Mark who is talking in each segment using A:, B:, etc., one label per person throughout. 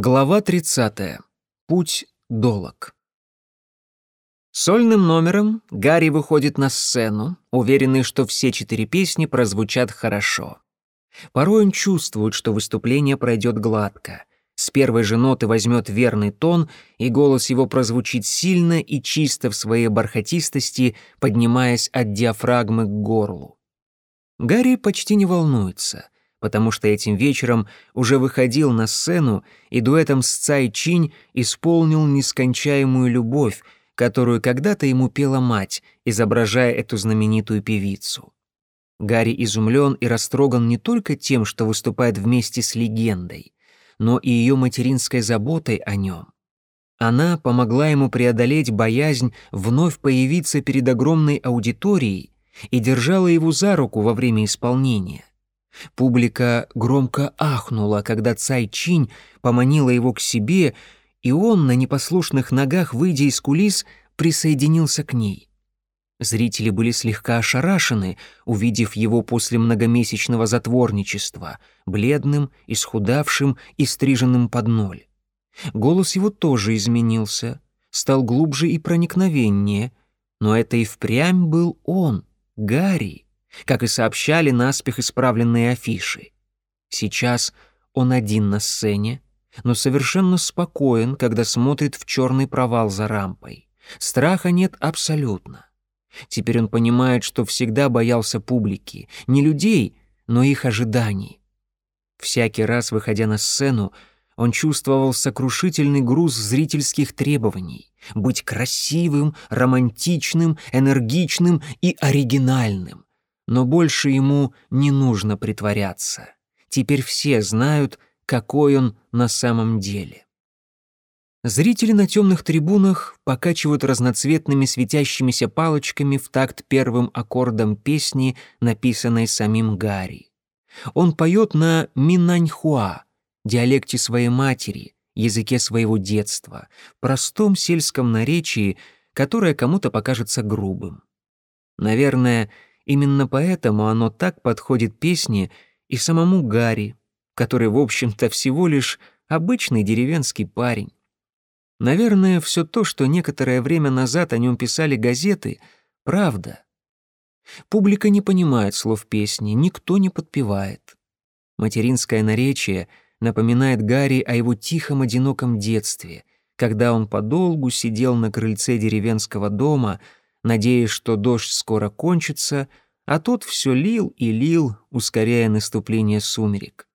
A: Глава 30. Путь долог. Сольным номером Гарри выходит на сцену, уверенный, что все четыре песни прозвучат хорошо. Порой он чувствует, что выступление пройдет гладко. С первой же ноты возьмет верный тон, и голос его прозвучит сильно и чисто в своей бархатистости, поднимаясь от диафрагмы к горлу. Гарри почти не волнуется — потому что этим вечером уже выходил на сцену и дуэтом с Цай Чинь исполнил нескончаемую любовь, которую когда-то ему пела мать, изображая эту знаменитую певицу. Гарри изумлен и растроган не только тем, что выступает вместе с легендой, но и ее материнской заботой о нем. Она помогла ему преодолеть боязнь вновь появиться перед огромной аудиторией и держала его за руку во время исполнения. Публика громко ахнула, когда Цай Чинь поманила его к себе, и он на непослушных ногах, выйдя из кулис, присоединился к ней. Зрители были слегка ошарашены, увидев его после многомесячного затворничества, бледным, исхудавшим и стриженным под ноль. Голос его тоже изменился, стал глубже и проникновеннее, но это и впрямь был он, Гарри как и сообщали наспех исправленные афиши. Сейчас он один на сцене, но совершенно спокоен, когда смотрит в черный провал за рампой. Страха нет абсолютно. Теперь он понимает, что всегда боялся публики, не людей, но их ожиданий. Всякий раз, выходя на сцену, он чувствовал сокрушительный груз зрительских требований — быть красивым, романтичным, энергичным и оригинальным. Но больше ему не нужно притворяться. Теперь все знают, какой он на самом деле. Зрители на темных трибунах покачивают разноцветными светящимися палочками в такт первым аккордом песни, написанной самим Гарри. Он поет на минаньхуа, диалекте своей матери, языке своего детства, простом сельском наречии, которое кому-то покажется грубым. Наверное, Именно поэтому оно так подходит песне и самому Гарри, который, в общем-то, всего лишь обычный деревенский парень. Наверное, все то, что некоторое время назад о нем писали газеты, правда. Публика не понимает слов песни, никто не подпевает. Материнское наречие напоминает Гарри о его тихом одиноком детстве, когда он подолгу сидел на крыльце деревенского дома — надеясь, что дождь скоро кончится, а тот все лил и лил, ускоряя наступление сумерек.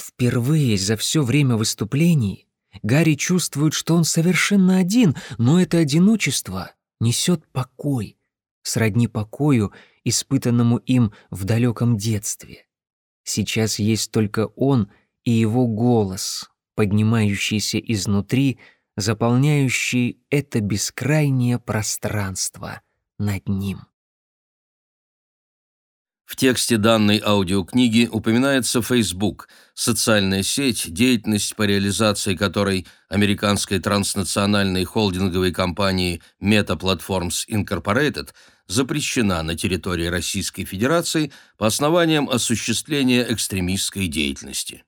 A: Впервые за все время выступлений Гарри чувствует, что он совершенно один, но это одиночество несет покой, сродни покою, испытанному им в далеком детстве. Сейчас есть только он и его голос, поднимающийся изнутри, заполняющий это бескрайнее пространство над ним.
B: В тексте данной аудиокниги упоминается Facebook, социальная сеть, деятельность по реализации которой американской транснациональной холдинговой компании Meta Platforms Incorporated запрещена на территории Российской Федерации по основаниям осуществления экстремистской деятельности.